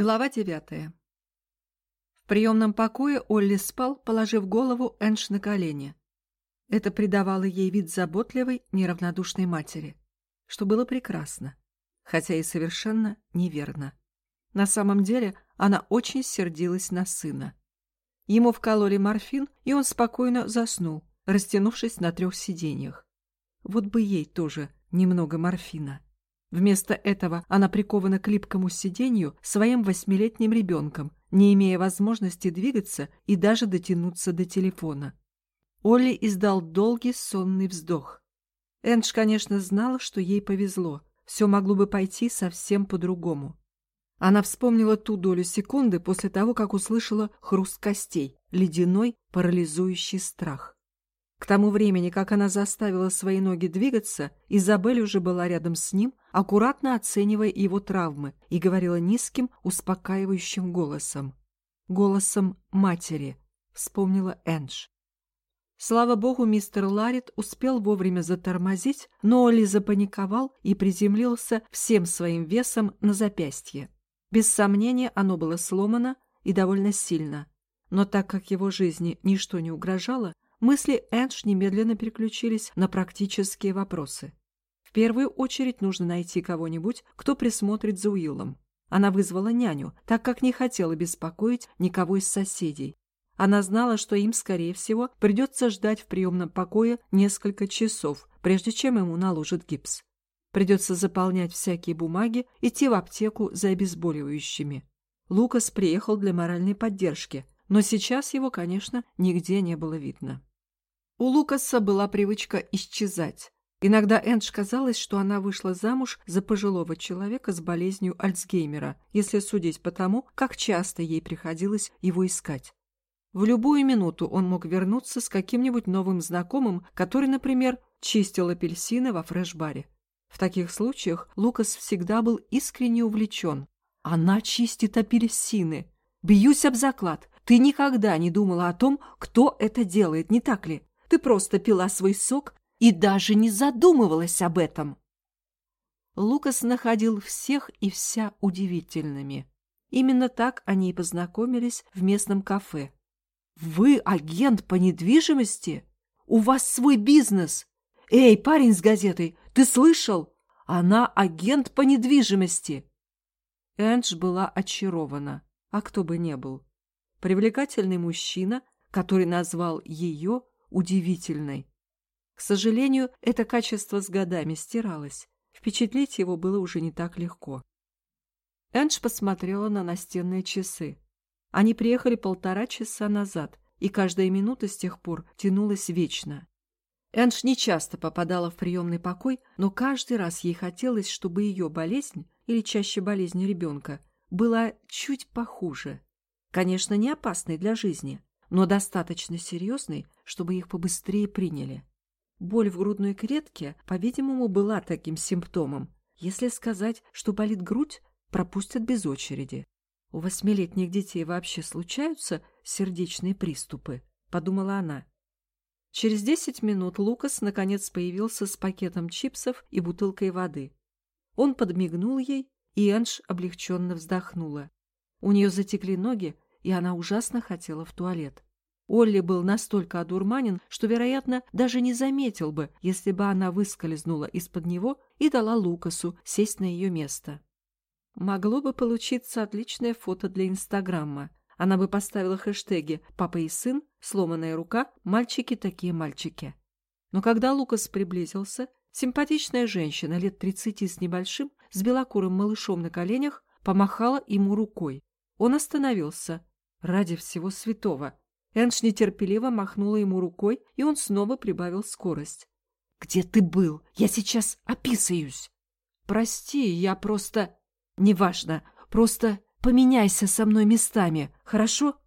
Глава девятая. В приемном покое Олли спал, положив голову Энш на колени. Это придавало ей вид заботливой, неравнодушной матери, что было прекрасно, хотя и совершенно неверно. На самом деле она очень сердилась на сына. Ему вкололи морфин, и он спокойно заснул, растянувшись на трех сиденьях. Вот бы ей тоже немного морфина. Вместо этого она прикована к липкому сиденью своим восьмилетним ребенком, не имея возможности двигаться и даже дотянуться до телефона. Олли издал долгий сонный вздох. Эндж, конечно, знала, что ей повезло. Все могло бы пойти совсем по-другому. Она вспомнила ту долю секунды после того, как услышала хруст костей, ледяной, парализующий страх. К тому времени, как она заставила свои ноги двигаться, Изабель уже была рядом с ним, аккуратно оценивая его травмы, и говорила низким, успокаивающим голосом. Голосом матери, вспомнила Эндж. Слава богу, мистер Ларит успел вовремя затормозить, но Оли запаниковал и приземлился всем своим весом на запястье. Без сомнения, оно было сломано и довольно сильно. Но так как его жизни ничто не угрожало, Мысли Эндж немедленно переключились на практические вопросы. В первую очередь нужно найти кого-нибудь, кто присмотрит за Уиллом. Она вызвала няню, так как не хотела беспокоить никого из соседей. Она знала, что им, скорее всего, придется ждать в приемном покое несколько часов, прежде чем ему наложат гипс. Придется заполнять всякие бумаги, идти в аптеку за обезболивающими. Лукас приехал для моральной поддержки, но сейчас его, конечно, нигде не было видно. У Лукаса была привычка исчезать. Иногда Эндж казалось, что она вышла замуж за пожилого человека с болезнью Альцгеймера, если судить по тому, как часто ей приходилось его искать. В любую минуту он мог вернуться с каким-нибудь новым знакомым, который, например, чистил апельсины во фреш-баре. В таких случаях Лукас всегда был искренне увлечен. «Она чистит апельсины! Бьюсь об заклад! Ты никогда не думала о том, кто это делает, не так ли? Ты просто пила свой сок и даже не задумывалась об этом. Лукас находил всех и вся удивительными. Именно так они и познакомились в местном кафе. «Вы агент по недвижимости? У вас свой бизнес? Эй, парень с газетой, ты слышал? Она агент по недвижимости!» Эндж была очарована, а кто бы не был. Привлекательный мужчина, который назвал ее удивительной. К сожалению, это качество с годами стиралось. Впечатлить его было уже не так легко. Эндж посмотрела на настенные часы. Они приехали полтора часа назад, и каждая минута с тех пор тянулась вечно. Эндж нечасто попадала в приемный покой, но каждый раз ей хотелось, чтобы ее болезнь, или чаще болезнь ребенка, была чуть похуже. Конечно, не опасной для жизни, но достаточно серьезной, чтобы их побыстрее приняли. Боль в грудной клетке, по-видимому, была таким симптомом. Если сказать, что болит грудь, пропустят без очереди. У восьмилетних детей вообще случаются сердечные приступы, подумала она. Через десять минут Лукас наконец появился с пакетом чипсов и бутылкой воды. Он подмигнул ей, и Энж облегченно вздохнула. У нее затекли ноги, и она ужасно хотела в туалет. Олли был настолько одурманен, что, вероятно, даже не заметил бы, если бы она выскользнула из-под него и дала Лукасу сесть на ее место. Могло бы получиться отличное фото для Инстаграма. Она бы поставила хэштеги «Папа и сын», «Сломанная рука», «Мальчики такие мальчики». Но когда Лукас приблизился, симпатичная женщина лет тридцати с небольшим, с белокурым малышом на коленях, помахала ему рукой. Он остановился. Ради всего святого. Энш нетерпеливо махнула ему рукой, и он снова прибавил скорость. «Где ты был? Я сейчас описаюсь!» «Прости, я просто...» «Неважно, просто поменяйся со мной местами, хорошо?»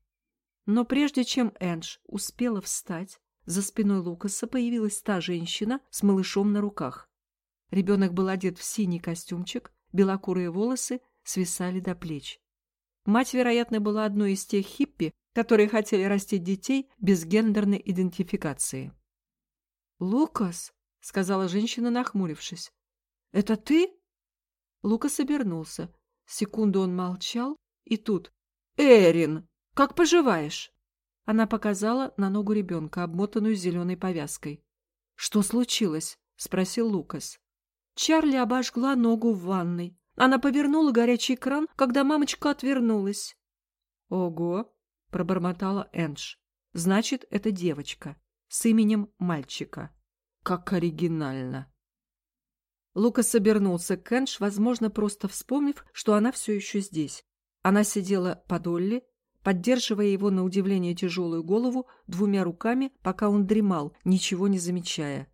Но прежде чем Эндж успела встать, за спиной Лукаса появилась та женщина с малышом на руках. Ребенок был одет в синий костюмчик, белокурые волосы свисали до плеч. Мать, вероятно, была одной из тех хиппи, которые хотели растить детей без гендерной идентификации. «Лукас», — сказала женщина, нахмурившись, — «это ты?» Лукас обернулся. Секунду он молчал, И тут «Эрин, как поживаешь?» Она показала на ногу ребенка, обмотанную зеленой повязкой. «Что случилось?» — спросил Лукас. Чарли обожгла ногу в ванной. Она повернула горячий кран, когда мамочка отвернулась. «Ого!» — пробормотала Эндж. «Значит, это девочка с именем мальчика. Как оригинально!» Лукас обернулся к Эндж, возможно, просто вспомнив, что она все еще здесь. Она сидела под Олли, поддерживая его на удивление тяжелую голову двумя руками, пока он дремал, ничего не замечая.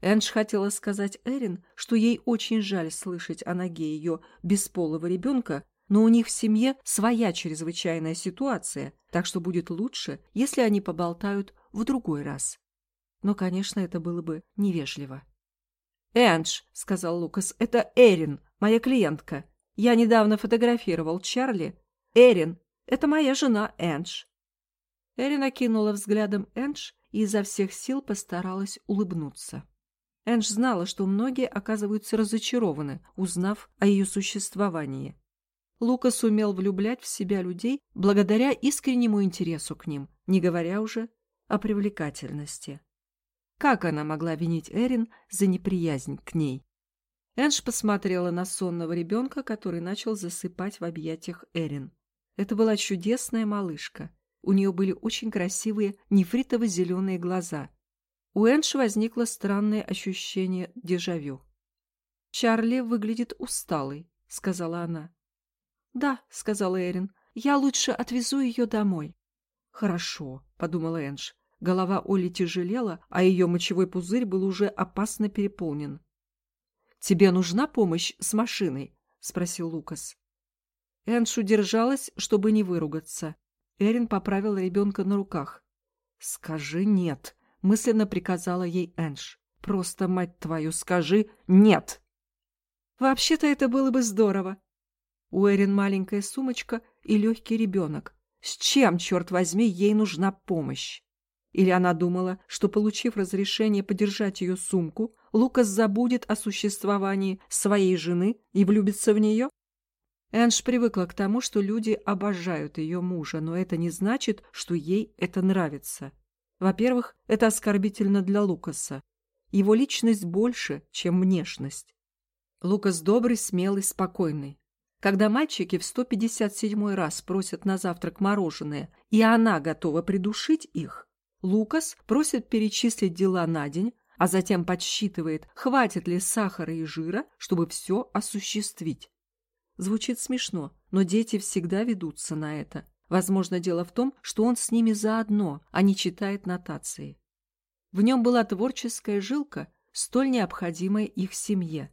Эндж хотела сказать Эрин, что ей очень жаль слышать о ноге ее бесполого ребенка, но у них в семье своя чрезвычайная ситуация, так что будет лучше, если они поболтают в другой раз. Но, конечно, это было бы невежливо. «Эндж», — сказал Лукас, — «это Эрин, моя клиентка. Я недавно фотографировал Чарли. Эрин, это моя жена Эндж». Эрин окинула взглядом Эндж и изо всех сил постаралась улыбнуться. Эндж знала, что многие оказываются разочарованы, узнав о ее существовании. Лукас умел влюблять в себя людей благодаря искреннему интересу к ним, не говоря уже о привлекательности. Как она могла винить Эрин за неприязнь к ней? Эндж посмотрела на сонного ребенка, который начал засыпать в объятиях Эрин. Это была чудесная малышка. У нее были очень красивые нефритово-зеленые глаза – у Энш возникло странное ощущение дежавю. «Чарли выглядит усталой», — сказала она. «Да», — сказала Эрин, — «я лучше отвезу ее домой». «Хорошо», — подумала Энж. Голова Оли тяжелела, а ее мочевой пузырь был уже опасно переполнен. «Тебе нужна помощь с машиной?» — спросил Лукас. Энж удержалась, чтобы не выругаться. Эрин поправила ребенка на руках. «Скажи нет», мысленно приказала ей Энж. «Просто, мать твою, скажи «нет». «Вообще-то это было бы здорово». У Эрин маленькая сумочка и легкий ребенок. С чем, черт возьми, ей нужна помощь? Или она думала, что, получив разрешение подержать ее сумку, Лукас забудет о существовании своей жены и влюбится в нее? Энж привыкла к тому, что люди обожают ее мужа, но это не значит, что ей это нравится. Во-первых, это оскорбительно для Лукаса. Его личность больше, чем внешность. Лукас добрый, смелый, спокойный. Когда мальчики в 157 раз просят на завтрак мороженое, и она готова придушить их, Лукас просит перечислить дела на день, а затем подсчитывает, хватит ли сахара и жира, чтобы все осуществить. Звучит смешно, но дети всегда ведутся на это. Возможно, дело в том, что он с ними заодно, а не читает нотации. В нем была творческая жилка, столь необходимая их семье.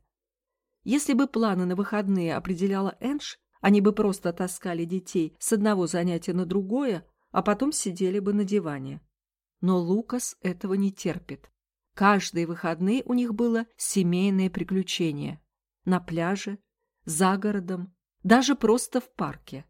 Если бы планы на выходные определяла Энж, они бы просто таскали детей с одного занятия на другое, а потом сидели бы на диване. Но Лукас этого не терпит. Каждые выходные у них было семейное приключение. На пляже, за городом, даже просто в парке.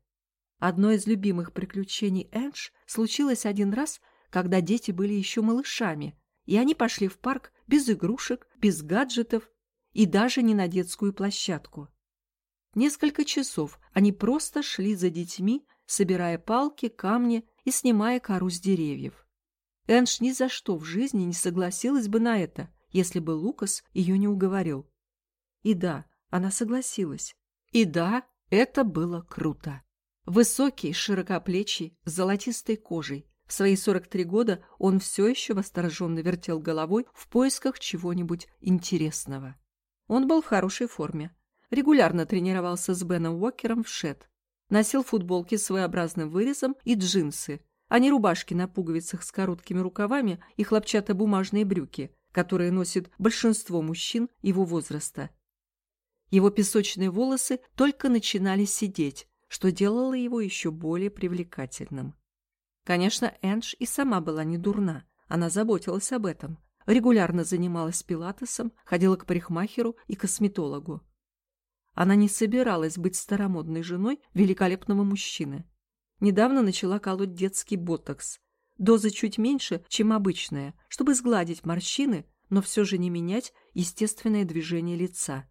Одно из любимых приключений Эндж случилось один раз, когда дети были еще малышами, и они пошли в парк без игрушек, без гаджетов и даже не на детскую площадку. Несколько часов они просто шли за детьми, собирая палки, камни и снимая кору с деревьев. Эндж ни за что в жизни не согласилась бы на это, если бы Лукас ее не уговорил. И да, она согласилась. И да, это было круто. Высокий, широкоплечий, с золотистой кожей. В свои 43 года он все еще восторженно вертел головой в поисках чего-нибудь интересного. Он был в хорошей форме. Регулярно тренировался с Беном Уокером в шет. Носил футболки с своеобразным вырезом и джинсы, а не рубашки на пуговицах с короткими рукавами и хлопчатобумажные брюки, которые носит большинство мужчин его возраста. Его песочные волосы только начинали сидеть, что делало его еще более привлекательным. Конечно, Эндж и сама была не дурна, она заботилась об этом. Регулярно занималась пилатесом, ходила к парикмахеру и косметологу. Она не собиралась быть старомодной женой великолепного мужчины. Недавно начала колоть детский ботокс. Доза чуть меньше, чем обычная, чтобы сгладить морщины, но все же не менять естественное движение лица.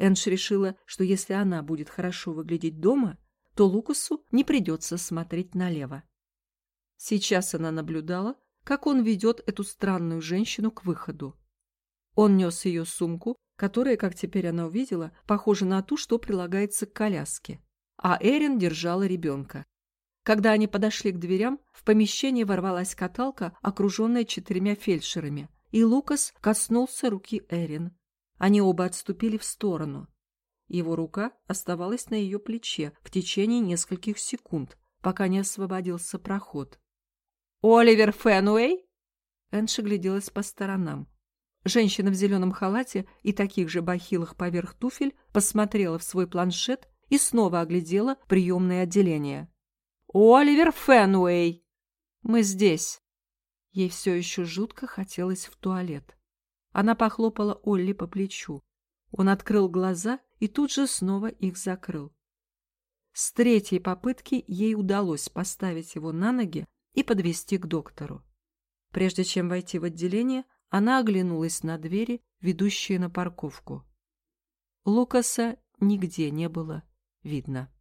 Энш решила, что если она будет хорошо выглядеть дома, то Лукасу не придется смотреть налево. Сейчас она наблюдала, как он ведет эту странную женщину к выходу. Он нес ее сумку, которая, как теперь она увидела, похожа на ту, что прилагается к коляске. А Эрин держала ребенка. Когда они подошли к дверям, в помещение ворвалась каталка, окруженная четырьмя фельдшерами, и Лукас коснулся руки Эрин. Они оба отступили в сторону. Его рука оставалась на ее плече в течение нескольких секунд, пока не освободился проход. «Оливер Фенуэй?» Энши гляделась по сторонам. Женщина в зеленом халате и таких же бахилах поверх туфель посмотрела в свой планшет и снова оглядела приемное отделение. «Оливер Фенуэй!» «Мы здесь!» Ей все еще жутко хотелось в туалет. Она похлопала Олли по плечу. Он открыл глаза и тут же снова их закрыл. С третьей попытки ей удалось поставить его на ноги и подвести к доктору. Прежде чем войти в отделение, она оглянулась на двери, ведущие на парковку. Лукаса нигде не было видно.